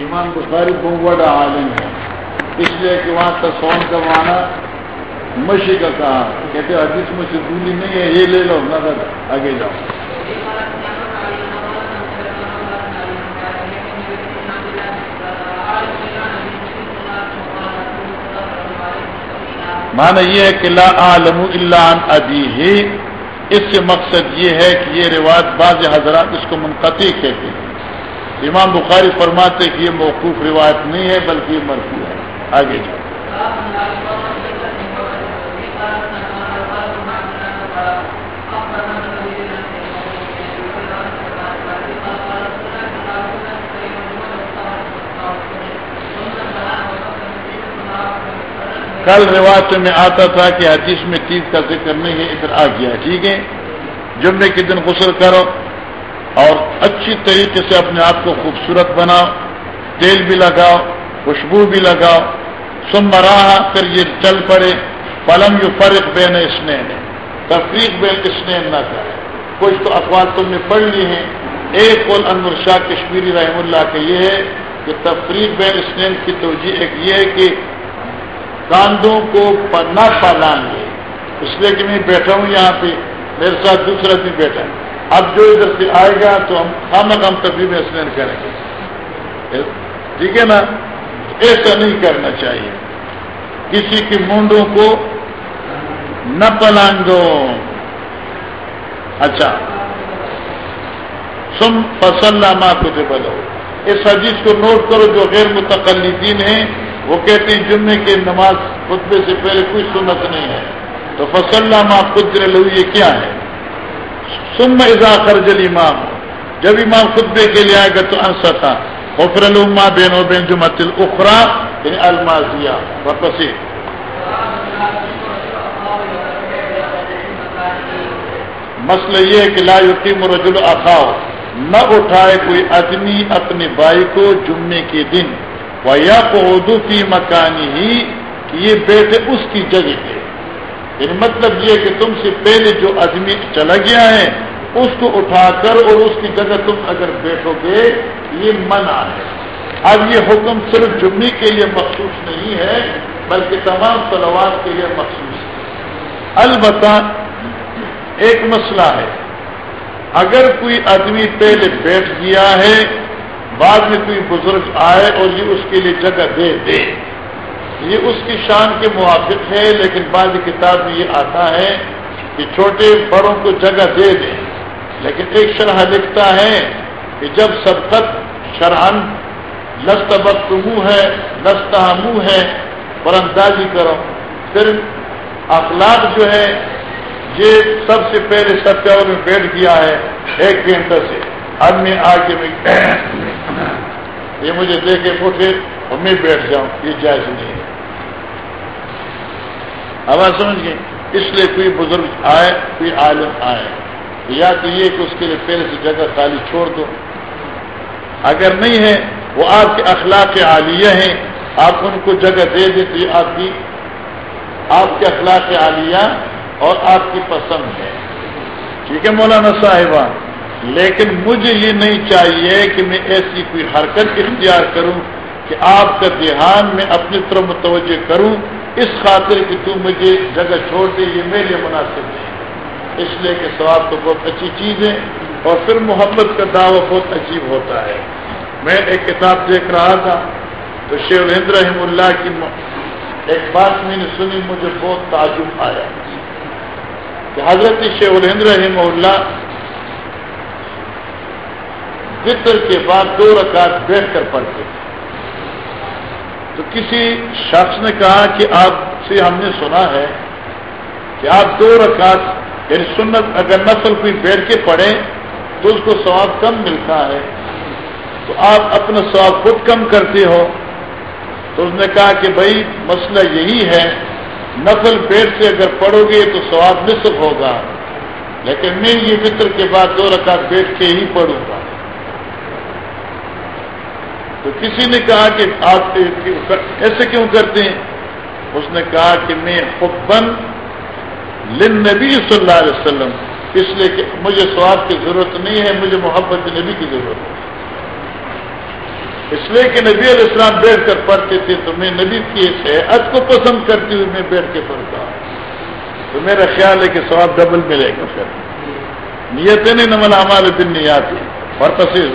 امام بخاری بہت بڑا عالم ہے۔ اس لیے کہ وہاں تصون کا معنی مشی کا کہا۔ کہتے حدیث میں سے دوری نہیں ہے، یہ لے لو، نظر آگے جاؤ۔ مانا یہ ہے کہ لا عالم اللہ عن ہی اس سے مقصد یہ ہے کہ یہ روایت بعض حضرات اس کو منقطع کہتے ہیں۔ امام بخاری فرماتے کہ یہ موقوف روایت نہیں ہے، بلکہ یہ مرفوع ہے۔ آگے جاؤ۔ کل روایت میں آتا تھا کہ حدیث میں چیز کا ذکر نہیں ہے، ادھر آ گیا۔ ٹھیک ہے؟ جمعے کے دن غسل کرو۔ اور اچھی طریقے سے اپنے آپ کو خوبصورت بناؤ تیل بھی لگاؤ، خوشبو بھی لگاؤ۔ سم رہا پھر یہ چل پڑے پلم یو فرق بین اسنین تفریق بین اسنین نہ کرے۔ کچھ تو اخبار تم نے پڑھ لی ہیں۔ ایک قول انور شاہ کشمیری رحم اللہ کا یہ ہے کہ تفریق بین اسنین کی توجہ ایک یہ ہے کہ کاندوں کو نہ پالان گے۔ اس لیے کہ میں بیٹھا ہوں یہاں پہ، میرے ساتھ دوسرا بھی بیٹھا ہے۔ اب جو ادھر سے آئے گا تو ہم خام خام تقریب اسنین کریں گے۔ ٹھیک ہے نا؟ ایسا نہیں کرنا چاہیے۔ کسی کی مونڈوں کو نہ پلانگو۔ اچھا۔ سم پسند ماں کچھ بلو اس حدیث کو نوٹ کرو جو غیر متقلدین ہیں۔ وہ کہتے ہیں جمعے کی نماز خطبے سے پہلے کوئی سنت نہیں ہے۔ تو فصل ماں قدر لو یہ کیا ہے؟ سم اضا خرجل امام جب امام خطبے کے لیے آئے گا تو انسا تھا الما بین و بین جمع اخرا یعنی المازیا واپسی مسئلہ یہ ہے کہ لا یقیم رجل اخاؤ نہ اٹھائے کوئی آدمی اپنے بھائی کو جمعے کے دن. ویا کو اردو کی مکانی ہی کہ یہ بیٹھے اس کی جگہ پہ. یعنی مطلب یہ کہ تم سے پہلے جو آدمی چلا گیا ہے اس کو اٹھا کر اور اس کی جگہ تم اگر بیٹھو گے، یہ منع ہے۔ اب یہ حکم صرف جمعے کے لیے مخصوص نہیں ہے، بلکہ تمام سلوات کے لیے مخصوص ہے۔ البتہ ایک مسئلہ ہے۔ اگر کوئی آدمی پہلے بیٹھ گیا ہے، بعد میں کوئی بزرگ آئے اور یہ اس کے لیے جگہ دے دے۔ یہ اس کی شان کے موافق ہے، لیکن بعض کتاب میں یہ آتا ہے کہ چھوٹے بڑوں کو جگہ دے دیں لیکن ایک شرح لکھتا ہے کہ جب سبقت شرحن لست وقت منہ ہے لستا منہ ہے پر اندازی کرو۔ پھر اخلاق جو ہے، یہ سب سے پہلے سب میں بیٹھ گیا ہے ایک گھنٹے سے۔ اب میں آ کے میں یہ مجھے دے کے اٹھے اور میں بیٹھ جاؤں، یہ جائز نہیں ہے۔ اب آپ سمجھ گئے؟ اس لیے کوئی بزرگ آئے، کوئی عالم آئے۔ یا تو یہ کہ اس کے لیے پہلے سے جگہ خالی چھوڑ دو۔ اگر نہیں ہے، وہ آپ کے اخلاق عالیہ ہیں، آپ ان کو جگہ دے دیں تو یہ آپ کی آپ کے اخلاق عالیہ اور آپ کی پسند ہے۔ ٹھیک ہے مولانا صاحبہ؟ لیکن مجھے یہ نہیں چاہیے کہ میں ایسی کوئی حرکت اختیار کروں کہ آپ کا دھیان میں اپنی طرف متوجہ کروں۔ اس خاطر کہ تو مجھے جگہ چھوڑ دے، یہ میرے لیے مناسب نہیں۔ اس لیے کہ ثواب تو بہت اچھی چیز ہے اور پھر محبت کا دعویٰ بہت عجیب ہوتا ہے۔ میں ایک کتاب دیکھ رہا تھا تو شیو الہند رحم اللہ کی ایک بات میں نے سنی، مجھے بہت تعجب آیا۔ کہ حضرت شیخ الہند رحم اللہ فطر کے بعد دو رکعت بیٹھ کر پڑھتے۔ تھے تو کسی شخص نے کہا کہ آپ سے ہم نے سنا ہے کہ آپ دو رکعت یعنی سنت اگر نسل کوئی بیٹھ کے پڑھیں تو اس کو ثواب کم ملتا ہے۔ تو آپ اپنا ثواب خود کم کرتے ہو۔ تو اس نے کہا کہ بھائی مسئلہ یہی ہے، نسل بیٹھ سے اگر پڑھو گے تو ثواب نصف ہوگا۔ لیکن میں یہ فطر کے بعد دو رکعت بیٹھ کے ہی پڑھوں گا۔ تو کسی نے کہا کہ آپ ایسے کیوں کرتے ہیں؟ اس نے کہا کہ میں حبن لن نبی صلی اللہ علیہ وسلم، اس لیے کہ مجھے سواب کی ضرورت نہیں ہے، مجھے محبت نبی کی ضرورت ہے۔ اس لیے کہ نبی علیہ السلام بیٹھ کر پڑھتے تھے، تو میں نبی کی صحت کو پسند کرتی ہوئی میں بیٹھ کے پڑھتا ہوں۔ تو میرا خیال ہے کہ سواب ڈبل ملے گا پھر۔ نیتیں نہیں نمن ہمارے دن نہیں آتی اور تصویر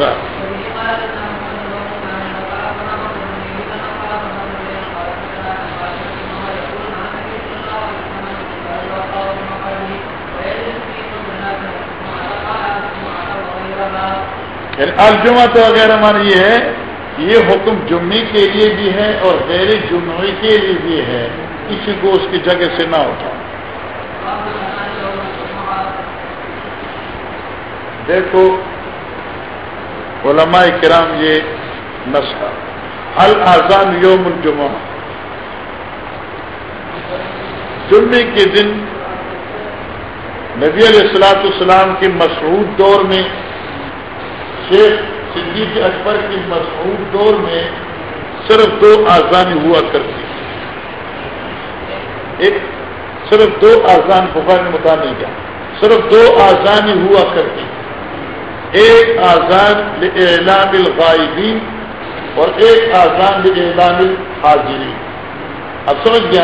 یعنی الجمہ تو وغیرہ مان یہ ہے کہ یہ حکم جمعے کے لیے بھی ہے اور غیر جمعے کے لیے بھی ہے۔ کسی کو اس کی جگہ سے نہ اٹھا۔ دیکھو، علماء کرام یہ نسخہ۔ الزان یوم الجمہ جمعے کے دن نبی علیہ السلاۃ السلام کے مشہور دور میں شیخ صدیق اکبر کی مشہور دور میں صرف دو آزانی ہوا کرتی ایک، صرف دو آزان بخار نے بتا نہیں کیا۔ صرف دو آزانی ہوا کرتی۔ ایک آزان اعلان الغائبین اور ایک آزان اعلان الحاضرین۔ اب سمجھ گیا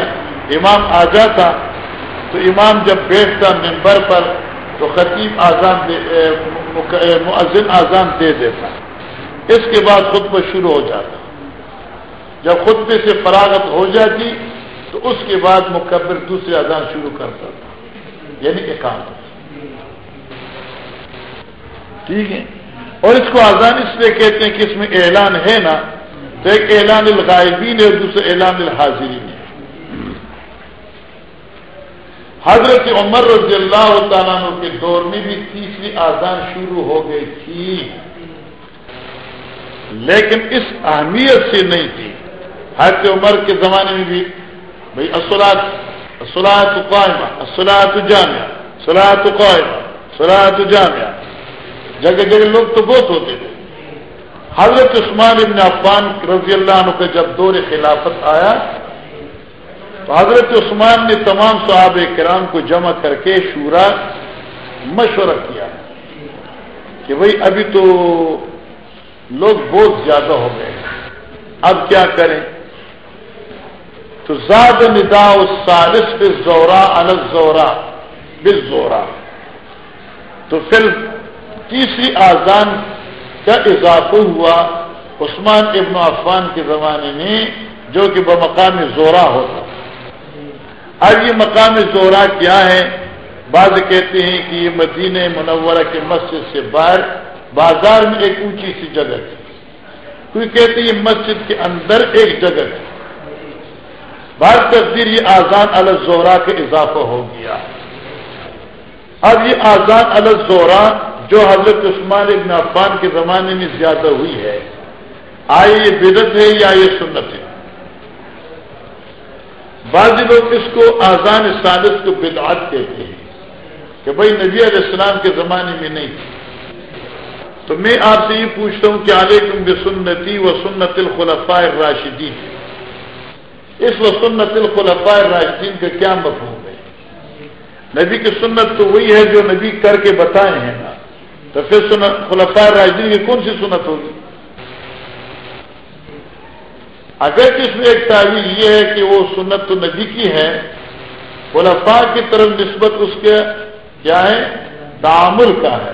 امام آ جاتا تو امام جب بیٹھتا ممبر پر تو خطیب آزان مؤذن آزان دے دیتا۔ اس کے بعد خطبہ شروع ہو جاتا۔ جب خطبے سے فراغت ہو جاتی، تو اس کے بعد مکبر دوسرے آزان شروع کرتا تھا یعنی اکانت ٹھیک ہے؟ اور اس کو آزان اس لیے کہتے ہیں کہ اس میں اعلان ہے نا، تو ایک اعلان الغائبین ہے اور دوسرے اعلان الحاضرین ہے حضرت عمر رضی اللہ تعالیٰ کے دور میں بھی تیسری آزان شروع ہو گئی تھی۔ لیکن اس اہمیت سے نہیں تھی۔ حضرت عمر کے زمانے میں بھی بھائی اسلاد اسلاد قائمہ اسلاد جامعہ سلاحت قائمہ سلاحت جامعہ۔ جگہ جگہ لوگ تو بہت ہوتے تھے۔ حضرت عثمان ابن عفان رضی اللہ عنہ کا جب دور خلافت آیا تو حضرت عثمان نے تمام صحاب کرام کو جمع کر کے شورا مشورہ کیا کہ بھائی ابھی تو لوگ بہت زیادہ ہو گئے اب کیا کریں؟ تو زاد ندا سالس بے زورا الگ زورا بس زورا تو پھر تیسری آزان کا اضافہ ہوا، عثمان ابن عفان کے زمانے میں، جو کہ بمقام زورا ہوتا۔ اب یہ مقام زورا کیا ہے؟ بعض کہتے ہیں کہ یہ مدینہ منورہ کے مسجد سے باہر بازار میں ایک اونچی سی جگہ تھی۔ کوئی کہتے ہیں یہ مسجد کے اندر ایک جگہ تھی۔ بعض تقدیر یہ آزان الزورا کا اضافہ ہو گیا۔ اب یہ آزان الزورا جو حضرت عثمان ابن عفان کے زمانے میں زیادہ ہوئی ہے۔ آئے یہ بدت ہے یا یہ سنت ہے؟ بعض لوگ اس کو آزان سالس کو بدعت کہتے ہیں کہ بھائی نبی علیہ السلام کے زمانے میں نہیں تو میں آپ سے یہ پوچھتا ہوں کہ علیکم بسنتی و سنت الخلفاء الراشدین۔ اس و سنت الخلفاء الراشدین کا کیا مفہوم ہے؟ نبی کی سنت تو وہی ہے جو نبی کر کے بتائے ہیں نا۔ تو پھر خلفاء الراشدین کی کون سی سنت ہوگی اگر کس میں ایک تعویل یہ ہے کہ وہ سنت تو نبی کی ہے، خلفاء کی طرف نسبت اس کے کیا ہے؟ تعمل کا ہے۔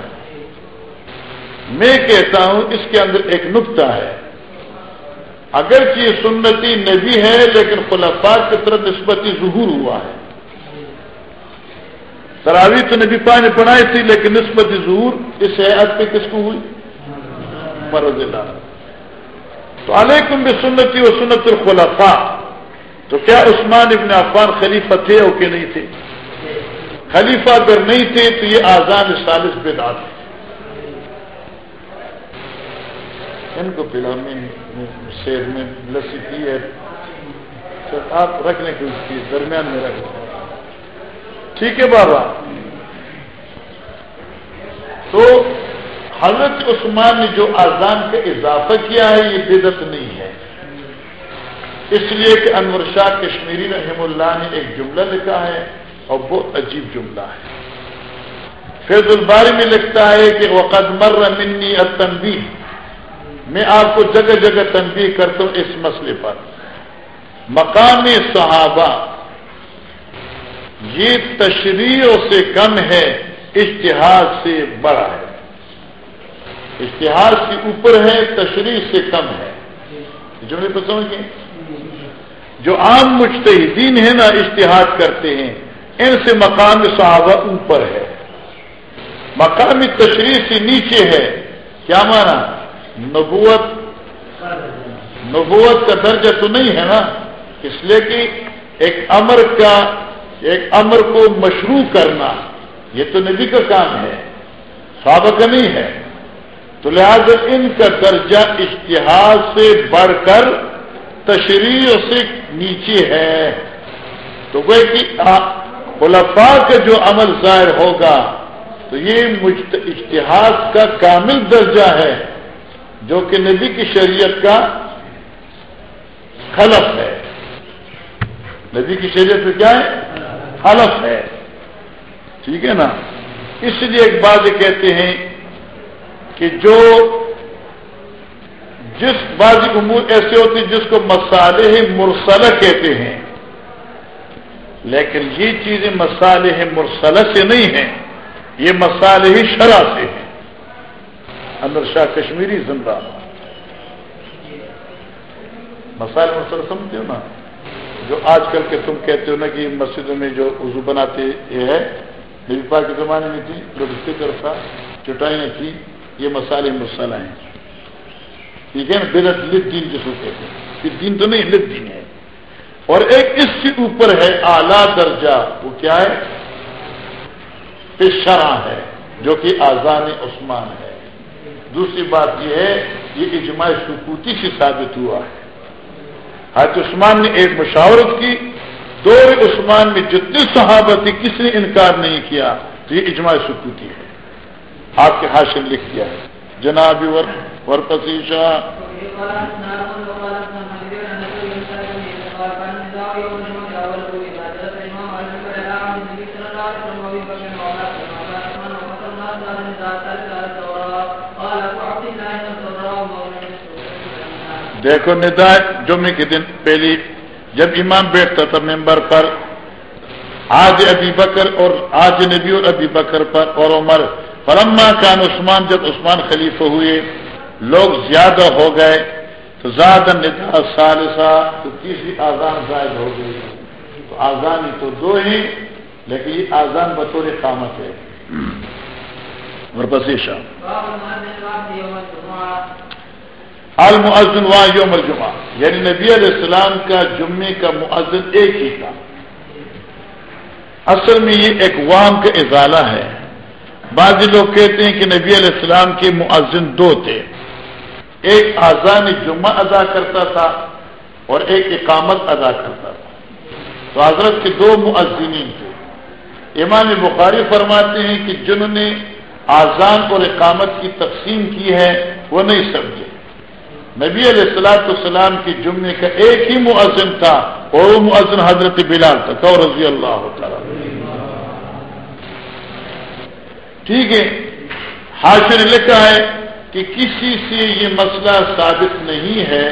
میں کہتا ہوں اس کے اندر ایک نقطہ ہے۔ اگر یہ سنتی نبی ہے، لیکن خلفاء کی طرف نسبتی ظہور ہوا ہے۔ تراوی تو نبی پا نے پڑھائی تھی، لیکن نسبتی ظہور اس حیات پہ کس کو ہوئی؟ مرض اللہ۔ تو علیکم بھی سنتی و سنت الخلفاء. تو کیا عثمان ابن عفان خلیفہ تھے اور کہ نہیں تھے؟ خلیفہ اگر نہیں تھے تو یہ آزان سالس بے داد ان کو پلا میں شیر میں لسی کی ہے. آپ رکھنے کی اس کی درمیان میں رکھ ٹھیک ہے بابا. تو حضرت عثمان نے جو آزان کا اضافہ کیا ہے، یہ بدت نہیں ہے۔ اس لیے کہ انور شاہ کشمیری رحم اللہ نے ایک جملہ لکھا ہے اور بہت عجیب جملہ ہے۔ فیض الباری میں لکھتا ہے کہ وقت مر منی اتنبی میں آپ کو جگہ جگہ تنبیہ کرتا ہوں اس مسئلے پر۔ مقامی صحابہ، یہ تشریحوں سے کم ہے اشتہار سے بڑا ہے۔ اشتہار کے اوپر ہے، تشریح سے کم ہے۔ جملے پر سمجھ گئے؟ جو عام مشتحدین ہیں نا اشتہاد کرتے ہیں۔ ان سے مقام صحابہ اوپر ہے۔ مقامی تشریح سے نیچے ہے۔ کیا مانا؟ نبوت نبوت کا درجہ تو نہیں ہے نا۔ اس لیے کہ ایک امر کا، ایک امر کو مشروع کرنا، یہ تو نبی کا کام ہے۔ صحابہ کا نہیں ہے۔ تو لہذا ان کا درجہ اشتہار سے بڑھ کر تشریح سے نیچے ہے۔ تو وہ کہ خلفاء کا جو عمل ظاہر ہوگا، تو یہ اشتہار کا کامل درجہ ہے، جو کہ نبی کی شریعت کا خلف ہے۔ نبی کی شریعت میں کیا ہے؟ خلف ہے۔ ٹھیک ہے نا؟ اس لیے ایک بات کہتے ہیں کہ جو جس بازی امور ایسے ہوتی جس کو مسالے مرسلہ کہتے ہیں، لیکن یہ چیزیں مسالے مرسلہ سے نہیں ہیں، یہ مسالے ہی شرح سے ہیں۔ اندر شاہ کشمیری زندہ مسائل مرسل سمجھتے ہو نا؟ جو آج کل کے تم کہتے ہو نا کہ مسجدوں میں جو وضو بناتے یہ ہے میری پا کے زمانے میں تھی، جو طرف تھا، چٹائیاں تھی یہ مسالے مسئلہ ہیں۔ ٹھیک ہے نا؟ بےرت لت دین جس کو کہتے ہیں۔ پھر دین تو نہیں، لت دین ہے۔ اور ایک اس سے اوپر ہے اعلی درجہ۔ وہ کیا ہے؟ پشرا ہے، جو کہ آزان عثمان ہے۔ دوسری بات یہ ہے، یہ اجماع سکوتی سے ثابت ہوا ہے۔ حضرت عثمان نے ایک مشاورت کی۔ دور عثمان میں جتنی صحابت تھی کس نے انکار نہیں کیا۔ تو یہ اجماع سکوتی ہے۔ آپ کے حاصل لکھ دیا ہے۔ جناب ورپسی شاہ۔ دیکھو ندا جمعے کے دن پہلی جب امام بیٹھتا تھا ممبر پر، آج ابی بکر اور آج نبی اور ابی بکر پر اور عمر فرما کان عثمان، جب عثمان خلیفہ ہوئے، لوگ زیادہ ہو گئے، تو زیادہ ندا سالسا تو تیسری آزان زائد ہو گئی۔ تو آزان ہی تو دو ہی لیکن یہ آزان بطور قامت ہے۔ اور بسیشا المعزن وا یوم الجمعہ۔ یعنی نبی علیہ السلام کا جمعے کا معزن ایک ہی تھا۔ اصل میں یہ ایک وام کا ازالہ ہے۔ بعض لوگ کہتے ہیں کہ نبی علیہ السلام کے معزن دو تھے۔ ایک آزان جمعہ ادا کرتا تھا اور ایک اقامت ادا کرتا تھا۔ تو حضرت کے دو معزنین تھے۔ امام بخاری فرماتے ہیں کہ جنہوں نے آزان اور اقامت کی تقسیم کی ہے، وہ نہیں سمجھے۔ نبی علیہ السلاۃ السلام کی جمعے کا ایک ہی معذن تھا اور وہ معذن حضرت بلال تھا رضی اللہ تعالی ٹھیک ہے۔ حاصل نے لکھا ہے کہ کسی سے یہ مسئلہ ثابت نہیں ہے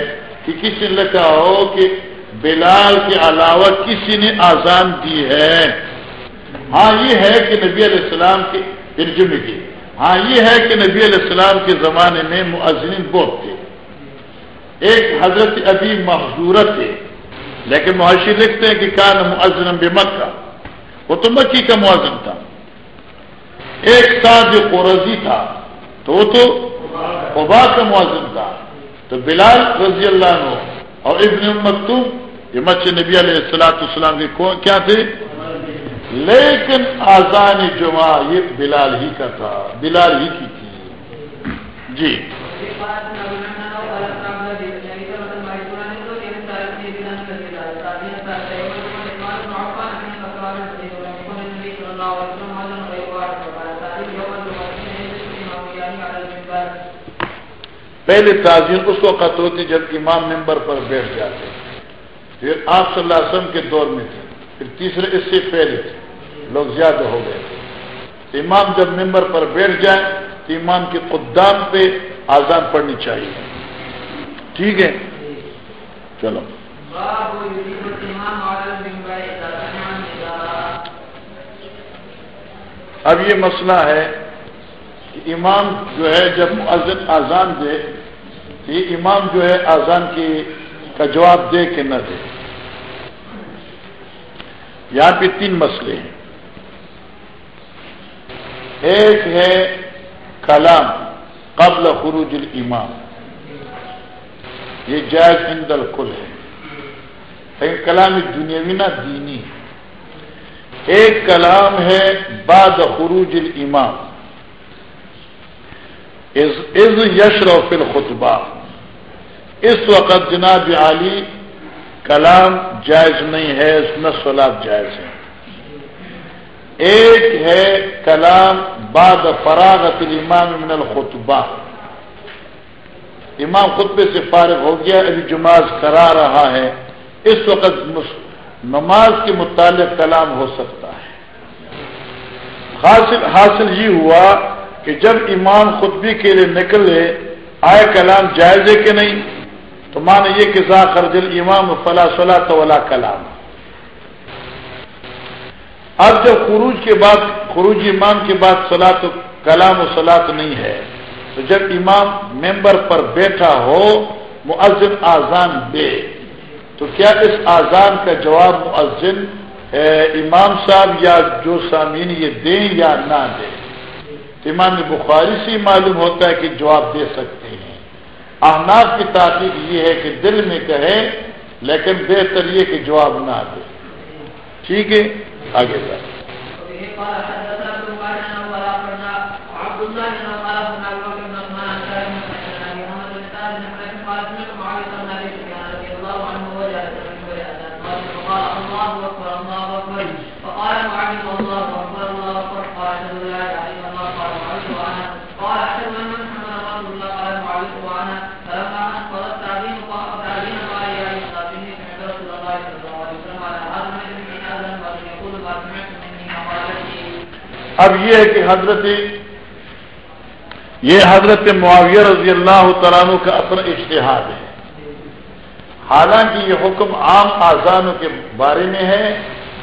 کہ کسی نے لکھا ہو کہ بلال کے علاوہ کسی نے آزان دی ہے۔ ہاں یہ ہے کہ نبی علیہ السلام کے جمعے کی ہاں یہ ہے کہ نبی علیہ السلام کے زمانے میں معذرین بہت تھے۔ ایک حضرت ابھی محضورت ہے لیکن معاشی لکھتے ہیں کہ کان معذرم بے کا وہ تو مکی کا معذم تھا۔ ایک ساتھ جو قرضی تھا، تو وہ تو قبا کا معذم تھا۔ تو بلال رضی اللہ عنہ اور ابن مکتوم، یہ مچ نبی علیہ السلاۃ السلام کے کیا تھے؟ لیکن آزان جمعہ یہ بلال ہی کا تھا، بلال ہی کی تھی۔ جی۔ پہلے تعظیم اس وقت ہوتی جب امام ممبر پر بیٹھ جاتے پھر آپ صلی اللہ علیہ وسلم کے دور میں تھے۔ پھر تیسرے اس سے پہلے تھے۔ لوگ زیادہ ہو گئے۔ تھے امام جب ممبر پر بیٹھ جائیں تو امام کے قدام پہ آزان پڑھنی چاہیے۔ ٹھیک ہے؟ چلو۔ اب یہ مسئلہ ہے کہ امام جو ہے جب مؤذن آزان دے یہ امام جو ہے آزان کی کا جواب دے کہ نہ دے۔ یہاں پہ تین مسئلے ہیں۔ ایک ہے کلام قبل خروج الامام۔ یہ جائز ہند الکل ہے۔ لیکن کلام دنیاوی نہ دینی ایک کلام ہے بعد خروج الامام۔ از یشر و فل خطبہ اس وقت جناب عالی کلام جائز نہیں ہے نہ سولاد جائز ہے۔ ایک ہے کلام بعد فراغت الامام من الخطبہ۔ امام خطبے سے فارغ ہو گیا ابھی جماز کرا رہا ہے۔ اس وقت نماز کے متعلق کلام ہو سکتا ہے۔ حاصل حاصل یہ ہوا کہ جب امام خطبی کے لیے نکلے، آئے کلام جائز ہے کہ نہیں؟ تو مان یہ کہ خرجل امام فلا صلاح تو کلام۔ اب جب خروج کے بعد، خروج امام کے بعد سلاط کلام و سلاط نہیں ہے، تو جب امام ممبر پر بیٹھا ہو، مؤذن آزان دے۔ تو کیا اس آزان کا جواب مؤذن امام صاحب یا جو سامعین یہ دیں یا نہ دیں؟ امام بخاری سے معلوم ہوتا ہے کہ جواب دے سکتے ہیں۔ احناف کی تحقیق یہ ہے کہ دل میں کہیں لیکن بہتر یہ کہ جواب نہ دے۔ ٹھیک ہے؟ آگے بڑھ اب یہ ہے کہ حضرت یہ حضرت معاویہ رضی اللہ تعالیٰ کا اپنا اشتہاد ہے۔ حالانکہ یہ حکم عام آزانوں کے بارے میں ہے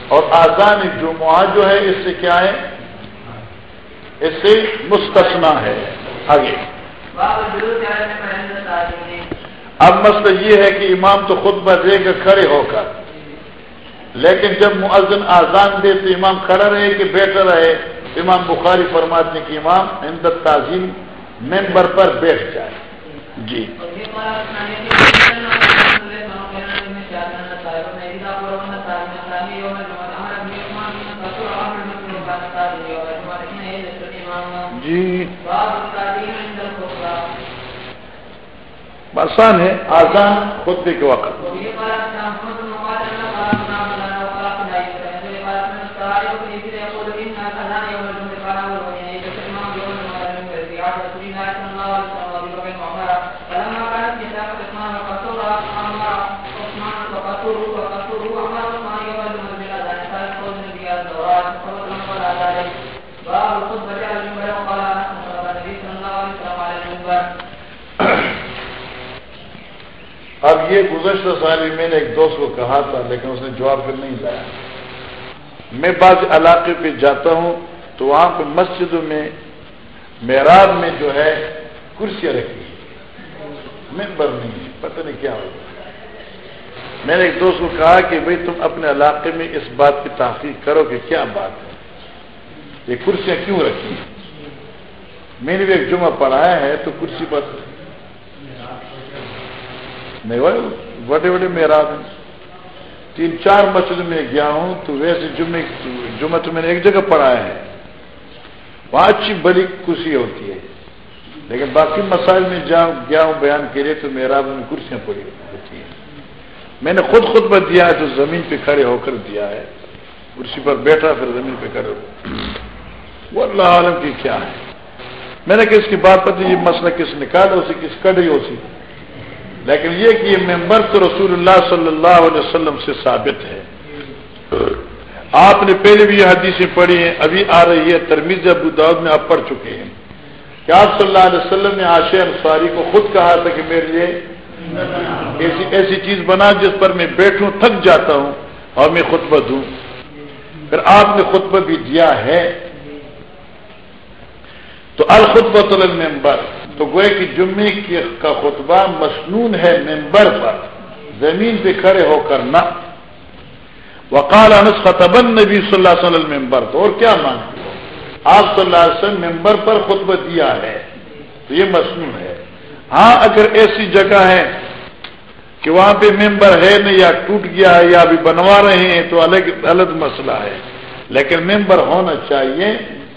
اور آزان جمعہ جو ہے اس سے کیا ہے؟ اس سے مستثنا ہے۔ آگے۔ اب مسئلہ یہ ہے کہ امام تو خود دے گا کھڑے ہو کر، لیکن جب مؤذن آزان دے تو امام کھڑا رہے کہ بیٹھا رہے امام بخاری فرماتے کہ امام ہند تعظیم ممبر پر بیٹھ جائے۔ جی۔ جی۔ آسان ہے۔ آسان خود کے وقت۔ یہ گزشتہ سال میں نے ایک دوست کو کہا تھا، لیکن اس نے جواب پھر نہیں لایا میں بعض علاقے پہ جاتا ہوں تو وہاں پہ مسجدوں میں، معراج میں جو ہے کرسیاں رکھی ممبر نہیں ہے، پتہ نہیں کیا ہوگا میں نے ایک دوست کو کہا کہ بھئی تم اپنے علاقے میں اس بات کی تحقیق کرو کہ کیا بات ہے۔ یہ کرسیاں کیوں رکھی میں نے بھی ایک جمعہ پڑھایا ہے تو کرسی پر نہیں بڑے بڑے معراج ہیں تین چار مسجد میں گیا ہوں، تو ویسے جمعے جمعہ تو میں نے ایک جگہ پڑھایا ہے۔ وہاں اچھی بڑی خوشی ہوتی ہے۔ لیکن باقی مسائل میں جاؤں گیا ہوں بیان کے لیے، تو میرا میں کرسیاں پڑی ہوتی ہیں۔ میں نے خود خود پر دیا ہے، تو زمین پہ کھڑے ہو کر دیا ہے۔ کرسی پر بیٹھا، پھر زمین پہ کھڑے ہو وہ اللہ عالم کی کیا ہے؟ میں نے کس کی بات پتہ یہ مسئلہ کس نکال ہو کس کڑی ہو سی لیکن یہ کہ یہ ممبر تو رسول اللہ صلی اللہ علیہ وسلم سے ثابت ہے۔ آپ نے پہلے بھی یہ حدیثیں پڑھی ہیں، ابھی آ رہی ہے ترمیز ابو داود میں آپ پڑھ چکے ہیں۔ کہ آپ صلی اللہ علیہ وسلم نے آشے انصاری کو خود کہا تھا کہ میرے لیے ایسی ایسی چیز بنا جس پر میں بیٹھوں، تھک جاتا ہوں اور میں خطبہ دوں۔ پھر آپ نے خطبہ بھی دیا ہے۔ تو الخطبۃ المبر تو گوئے کہ جمعے کا خطبہ مصنون ہے ممبر پر، زمین پہ کھڑے ہو کر نہ۔ وقال انس خطبن نبی صلی اللہ علیہ وسلم ممبر تو اور کیا مانتے ہو؟ آپ صلی اللہ علیہ وسلم ممبر پر خطبہ دیا ہے، تو یہ مصنون ہے۔ ہاں اگر ایسی جگہ ہے کہ وہاں پہ ممبر ہے نہیں یا ٹوٹ گیا ہے یا ابھی بنوا رہے ہیں، تو الگ الگ مسئلہ ہے۔ لیکن ممبر ہونا چاہیے،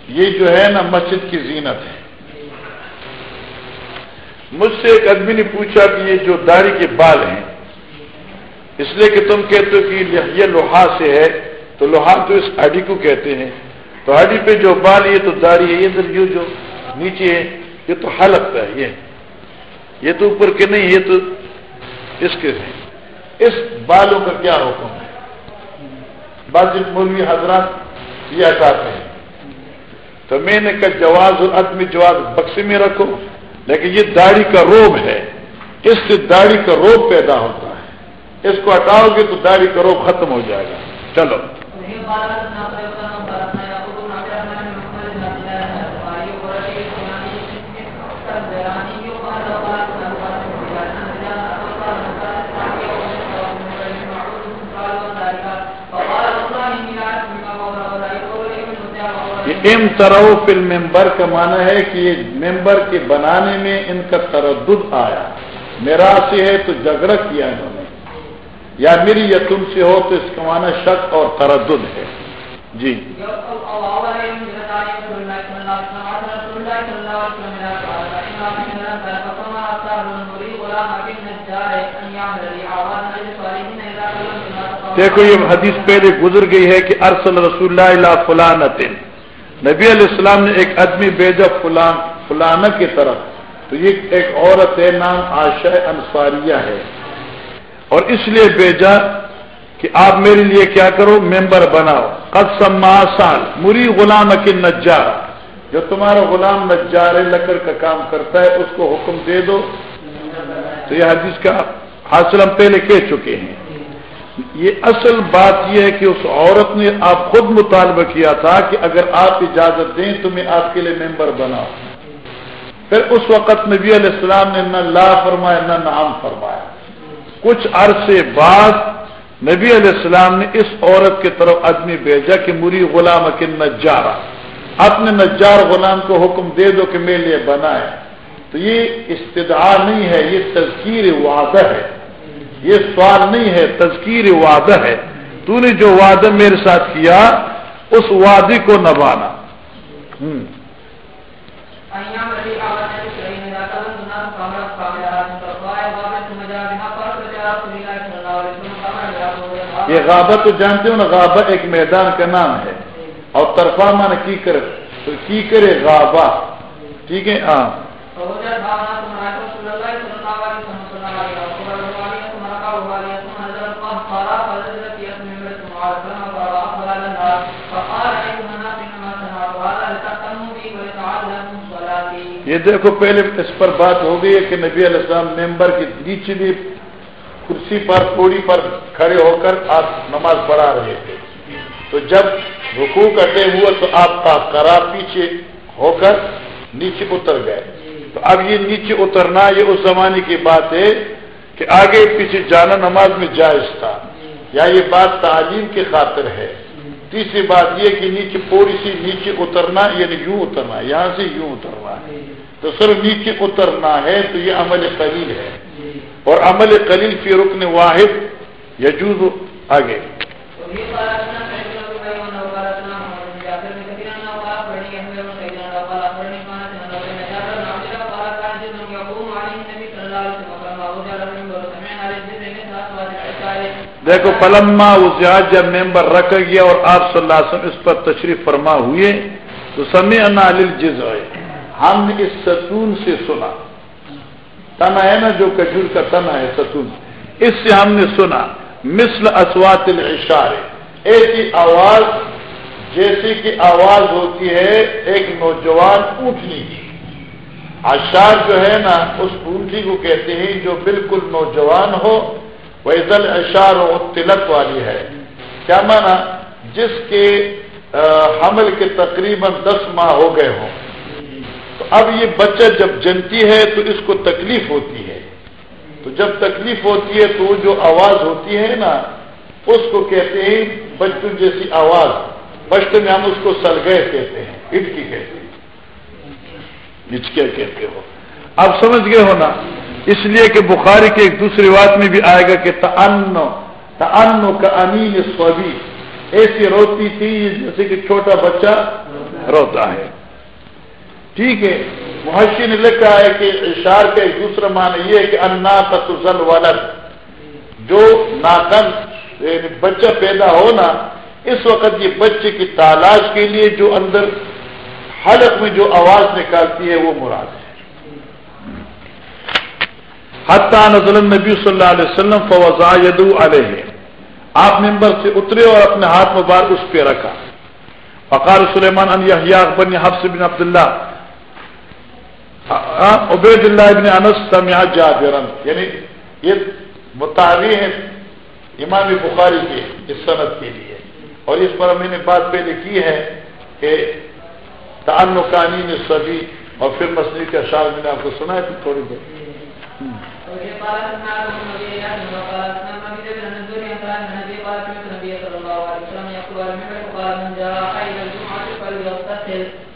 یہ جو ہے نا مسجد کی زینت ہے۔ مجھ سے ایک آدمی نے پوچھا کہ یہ جو داڑھی کے بال ہیں، اس لیے کہ تم کہتے ہو کہ یہ لوہا سے ہے، تو لوہا تو اس ہڈی کو کہتے ہیں۔ تو ہڈی پہ جو بال یہ تو داڑھی ہے، یہ یہ جو نیچے ہے، یہ تو حلق ہے، یہ۔ یہ تو اوپر کے نہیں، یہ تو اس کے ہیں۔ اس بالوں کا کیا حکم ہے؟ بعض مولوی حضرات یہ چاہتے ہیں۔ تو میں نے کہا، جواز اور عدم جواز بکسے میں رکھو۔ لیکن یہ داڑھی کا روب ہے۔ اس سے داڑھی کا روب پیدا ہوتا ہے۔ اس کو ہٹاؤ گے تو داڑھی کا روب ختم ہو جائے گا۔ چلو۔ ام ترو فل ممبر کا معنی ہے کہ یہ ممبر کے بنانے میں ان کا تردد آیا۔ میرا سے ہے تو جھگڑا کیا انہوں نے۔ یا میری یا تم سے ہو تو اس کا معنی شک اور تردد ہے۔ جی۔ دیکھو، یہ حدیث پہلے گزر گئی ہے کہ ارسل رسول اللہ فلانتن نبی علیہ السلام نے ایک آدمی بھیجا فلان فلانہ کی طرف۔ تو یہ ایک عورت ہے، نام آشا انصاریہ ہے۔ اور اس لیے بھیجا کہ آپ میرے لیے کیا کرو، ممبر بناؤ۔ قسم سال، مری غلام کے نجار۔ جو تمہارا غلام نجار لکڑ کا کام کرتا ہے، اس کو حکم دے دو۔ تو یہ حدیث کا حاصل ہم پہلے کہہ چکے ہیں۔ یہ اصل بات یہ ہے کہ اس عورت نے آپ خود مطالبہ کیا تھا کہ اگر آپ اجازت دیں تو میں آپ کے لیے ممبر بناؤ پھر اس وقت نبی علیہ السلام نے نہ لا فرمایا نہ نام فرمایا۔ کچھ عرصے بعد نبی علیہ السلام نے اس عورت کی طرف آدمی بھیجا کہ مری غلام کے نجارہ، اپنے نجار غلام کو حکم دے دو کہ میرے لیے بنائے۔ تو یہ استدعا نہیں ہے، یہ تذکیر وعدہ ہے۔ یہ سوال نہیں ہے، تذکیر وعدہ ہے۔ تو نے جو وعدہ میرے ساتھ کیا، اس وعدے کو نبانا یہ غابت تو جانتے ہو نا، غابہ ایک میدان کا نام ہے۔ اور ترفا من کی کرے تو کی کرے غابہ۔ ٹھیک ہے؟ ہاں۔ یہ دیکھو، پہلے اس پر بات ہو گئی ہے کہ نبی علیہ السلام ممبر کی نیچلی کرسی پر، پوڑی پر کھڑے ہو کر آپ نماز پڑھا رہے تھے۔ تو جب رکوع کٹے ہوا تو آپ کا کرا پیچھے ہو کر نیچے اتر گئے۔ تو اب یہ نیچے اترنا یہ اس زمانے کی بات ہے کہ آگے پیچھے جانا نماز میں جائز تھا۔ یا یہ بات تعلیم کی خاطر ہے۔ تیسری بات یہ کہ نیچے پوری سی نیچے اترنا یعنی یوں اترنا، یہاں سے یوں اترنا۔ تو صرف نیچے اترنا ہے تو یہ عمل قلیل ہے۔ اور عمل قلیل فی رکن واحد یجوز آگے۔ دیکھو پلما اسے جب ممبر رکھ گیا اور آپ صلی اللہ علیہ وسلم اس پر تشریف فرما ہوئے، تو سمی انا جز ہم نے اس ستون سے سنا۔ تنا ہے نا جو کجور کا تنا ہے، ستون۔ اس سے ہم نے سنا، مثل اسوات الاشارے ایسی آواز جیسی کہ آواز ہوتی ہے ایک نوجوان اونٹنی کی۔ اشار جو ہے نا، اس اونٹی کو کہتے ہیں جو بالکل نوجوان ہو۔ وہ عزل اشار و تلت والی ہے۔ کیا مانا؟ جس کے حمل کے تقریباً دس ماہ ہو گئے ہوں۔ تو اب یہ بچہ جب جنتی ہے تو اس کو تکلیف ہوتی ہے۔ تو جب تکلیف ہوتی ہے تو جو آواز ہوتی ہے نا، اس کو کہتے ہیں بچوں جیسی آواز۔ بچے میں ہم اس کو سرگے کہتے ہیں، اٹکی کہتے ہیں۔ نچکے کہتے ہو۔ اب سمجھ گئے ہو نا؟ اس لیے کہ بخاری کے ایک دوسری بات میں بھی آئے گا کہ تنو تنو کا انیل سوبی ایسی روتی تھی جیسے کہ چھوٹا بچہ روتا ہے۔ ٹھیک ہے محشی نے لکھا ہے کہ اشار کا ایک دوسرا معنی یہ ہے کہ انا تزل ولد۔ جو ناقن یعنی بچہ پیدا ہونا، اس وقت یہ بچے کی تلاش کے لیے جو اندر حلق میں جو آواز نکالتی ہے، وہ مراد ہے۔ حتیٰ نزل نبی صلی اللہ علیہ وسلم فوزا یدو علیہ۔ آپ ممبر سے اترے اور اپنے ہاتھ مبارک اس پہ رکھا۔ فقار سلیمان ان بن حفص بن عبداللہ۔ عبید اللہ ابن انس سمیا جابرن. یعنی یہ متعری ہیں امام بخاری کے اس صنعت کے لیے. اور اس پر میں نے بات پہلے کی ہے کہ تعن قانین سبھی اور پھر مسئلے کے اشار میں نے آپ کو سنا ہے تھوڑی دیر.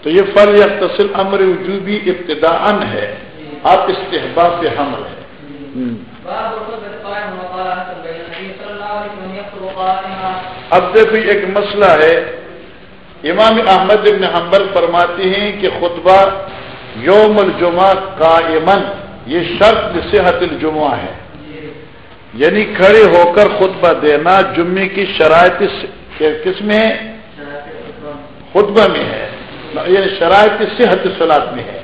تو یہ فل یا امر وجوبی ابتدا ان ہے آپ استحباب پہ حمل ہے۔ اب دیکھو، ایک مسئلہ ہے۔ امام احمد ابن حنبل فرماتے ہیں کہ خطبہ یوم الجمعہ قائمن یہ شرط صحت الجمعہ ہے۔ یعنی کھڑے ہو کر خطبہ دینا، جمعے کی شرائط کس میں ہے؟ خطبہ میں ہے یعنی شرائط صحت سلاد میں ہے۔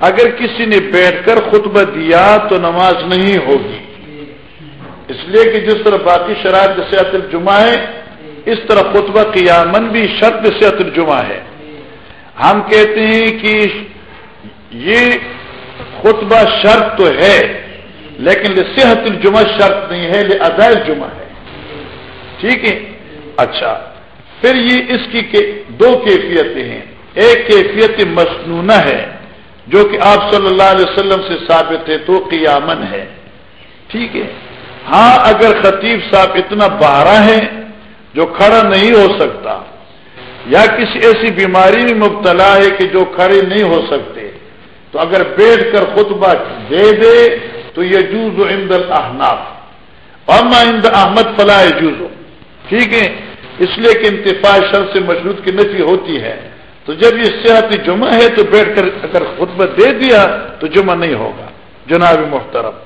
اگر کسی نے بیٹھ کر خطبہ دیا تو نماز نہیں ہوگی۔ اس لیے کہ جس طرح باقی شرائط صحت الجمعہ ہے، اس طرح خطبہ قیامن بھی شرط صحت الجمعہ ہے۔ ہم کہتے ہیں کہ یہ خطبہ شرط تو ہے، لیکن صحت الجمعہ شرط نہیں ہے، یہ ادائے جمعہ ہے۔ ٹھیک ہے؟ اچھا۔ پھر یہ اس کی دو کیفیتیں ہیں۔ ایک کیفیت مصنوعہ ہے، جو کہ آپ صلی اللہ علیہ وسلم سے ثابت ہے تو قیامن ہے۔ ٹھیک ہے۔ ہاں اگر خطیب صاحب اتنا بارہ ہے جو کھڑا نہیں ہو سکتا، یا کسی ایسی بیماری میں مبتلا ہے کہ جو کھڑے نہیں ہو سکتے، تو اگر بیٹھ کر خطبہ دے دے تو یہ جوز و امد الحناف اما امد احمد فلاح جوز ٹھیک ہے۔ اس لیے کہ انتفاع شر سے مشروط کی نفی ہوتی ہے۔ تو جب یہ صحت جمعہ ہے تو بیٹھ کر اگر خطبہ دے دیا تو جمعہ نہیں ہوگا۔ جناب محترم۔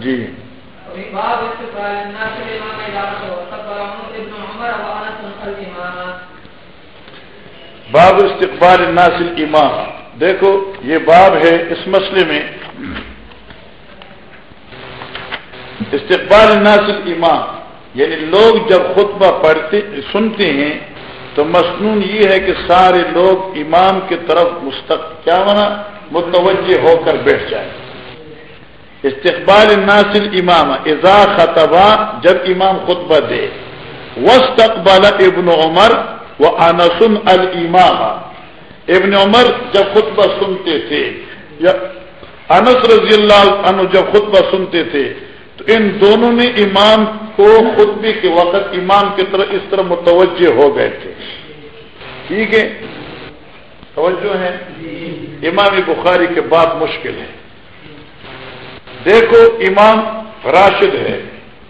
جی۔ باب استقبال الناس الامام دیکھو، یہ باب ہے اس مسئلے میں۔ استقبال الناس الامام یعنی لوگ جب خطبہ پڑھتے، سنتے ہیں، تو مصنون یہ ہے کہ سارے لوگ امام کی طرف مستق کیا منا متوجہ ہو کر بیٹھ جائیں۔ استقبال الناس الامام اذا خطبہ، جب امام خطبہ دے۔ وسطبال ابن عمر و انسن المام ابن عمر جب خطبہ سنتے تھے، یا انس رضی اللہ عنہ جب خطبہ سنتے تھے، تو ان دونوں نے امام کو خطبے کے وقت امام کی طرح اس طرح متوجہ ہو گئے تھے۔ ٹھیک ہے؟ توجہ ہے؟ امام بخاری کے بعد مشکل ہے۔ دیکھو، امام راشد ہے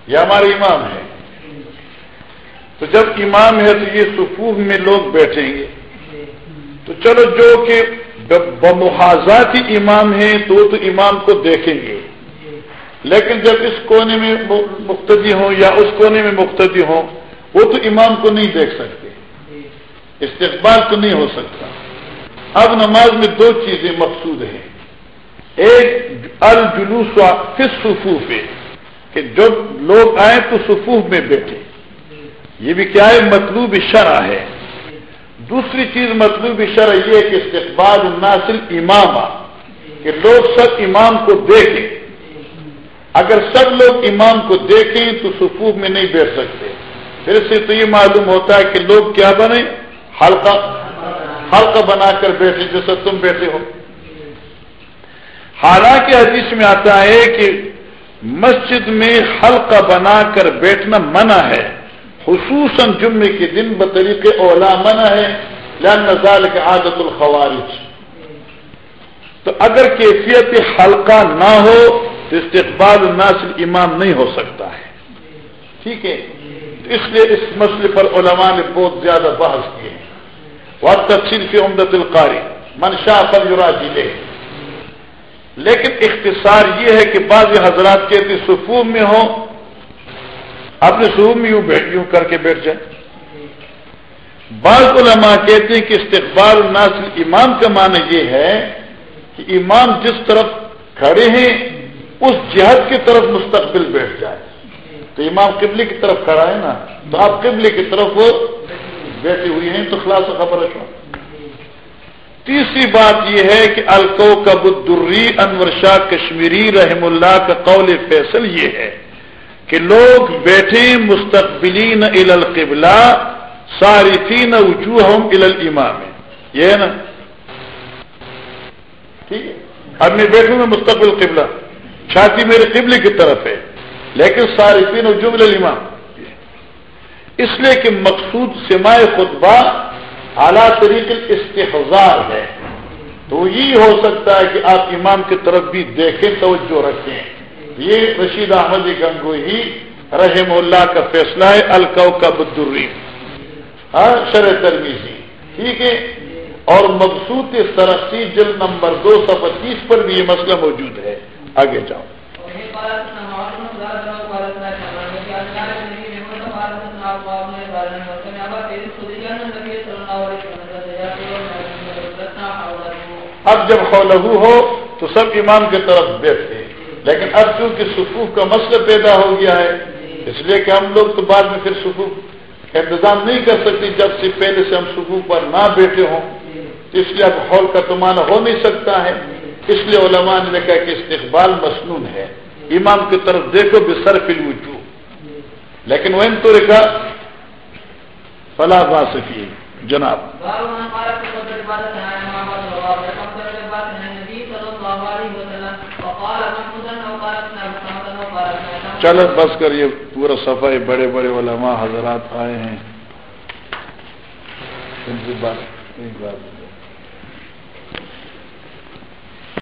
یا ہمارے امام ہے تو جب امام ہے تو یہ سفوف میں لوگ بیٹھیں گے۔ تو چلو جو کہ بمحاذاتی امام ہیں تو تو امام کو دیکھیں گے۔ لیکن جب اس کونے میں مقتدی ہوں یا اس کونے میں مقتدی ہوں، وہ تو امام کو نہیں دیکھ سکتے۔ استقبال تو نہیں ہو سکتا۔ اب نماز میں دو چیزیں مقصود ہیں۔ ایک الجلوس فس صفوف کہ جب لوگ آئیں تو صفوف میں بیٹھے یہ بھی کیا ہے؟ مطلوب شرع ہے۔ دوسری چیز مطلوب شرع یہ کہ استقبال الناصل امام کہ لوگ سب امام کو دیکھیں۔ اگر سب لوگ امام کو دیکھیں تو صفوف میں نہیں بیٹھ سکتے۔ پھر سے تو یہ معلوم ہوتا ہے کہ لوگ کیا بنے؟ ہلکا ہلکا بنا کر بیٹھے جیسا تم بیٹھے ہو۔ حالانکہ حدیث میں آتا ہے کہ مسجد میں حلقہ بنا کر بیٹھنا منع ہے۔ خصوصاً جمعے کے دن بطریق اولا منع ہے لان کے عادت الخوارج. تو اگر کیفیت حلقہ نہ ہو، تو استقبال الناصر امام نہیں ہو سکتا ہے۔ ٹھیک ہے؟ اس لیے اس مسئلے پر علماء نے بہت زیادہ بحث کیے ہیں وہ تفصیل سے عمدت القاری منشا پر یورا لے۔ لیکن اختصار یہ ہے کہ بعض حضرات کہتے سکون میں ہوں اپنے سکون میں یوں بیٹھ یوں کر کے بیٹھ جائیں۔ بعض علماء کہتے ہیں کہ استقبال الناصر امام کا معنی یہ ہے کہ امام جس طرف کھڑے ہیں، اس جہد کی طرف مستقبل بیٹھ جائے۔ تو امام قبلے کی طرف کھڑا ہے نا، تو آپ قبلے کی طرف وہ بیٹھی ہوئی ہیں، تو خلاص خبر رکھو تیسری بات یہ ہے کہ الکو کبدری انور شاہ کشمیری رحم اللہ کا قول فیصل یہ ہے۔ کہ لوگ بیٹھے مستقبلین ال القبلہ، صارفین وجوہم ال الامام. یہ ہے نا؟ ٹھیک ہے؟ اب میں بیٹھوں میں مستقبل قبلہ. چھاتی میرے قبلے کی طرف ہے، لیکن صارفین وجوہ الامام. اس لیے کہ مقصود سماع خطبہ اعلیٰ طریقے استحزار ہے۔ تو یہ ہو سکتا ہے کہ آپ امام کی طرف بھی دیکھیں، توجہ رکھیں۔ یہ رشید احمد گنگوہی رحم اللہ کا فیصلہ ہے الکو کا بدری ہاں شر ترمیزی۔ ٹھیک ہے؟ اور مقصود سرسی جلد نمبر دو سو پچیس پر بھی یہ مسئلہ موجود ہے۔ آگے جاؤ۔ اب جب خولہو ہو تو سب امام کی طرف بیٹھتے لیکن اب چونکہ سکوف کا مسئلہ پیدا ہو گیا ہے، اس لیے کہ ہم لوگ تو بعد میں پھر سکوف کا انتظام نہیں کر سکتے جب سے پہلے سے ہم سکوف پر نہ بیٹھے ہوں۔ اس لیے اب ہال کا تو معنی ہو نہیں سکتا ہے۔ اس لیے علماء نے کہا کہ استقبال مصنون ہے۔ امام کی طرف دیکھو بے سر فلو لیکن وہ تو رکھا فلاح باسفی جناب۔ چلو بس کر، یہ پورا صفائی بڑے بڑے علماء حضرات آئے ہیں۔ ان سے بات، ایک بات۔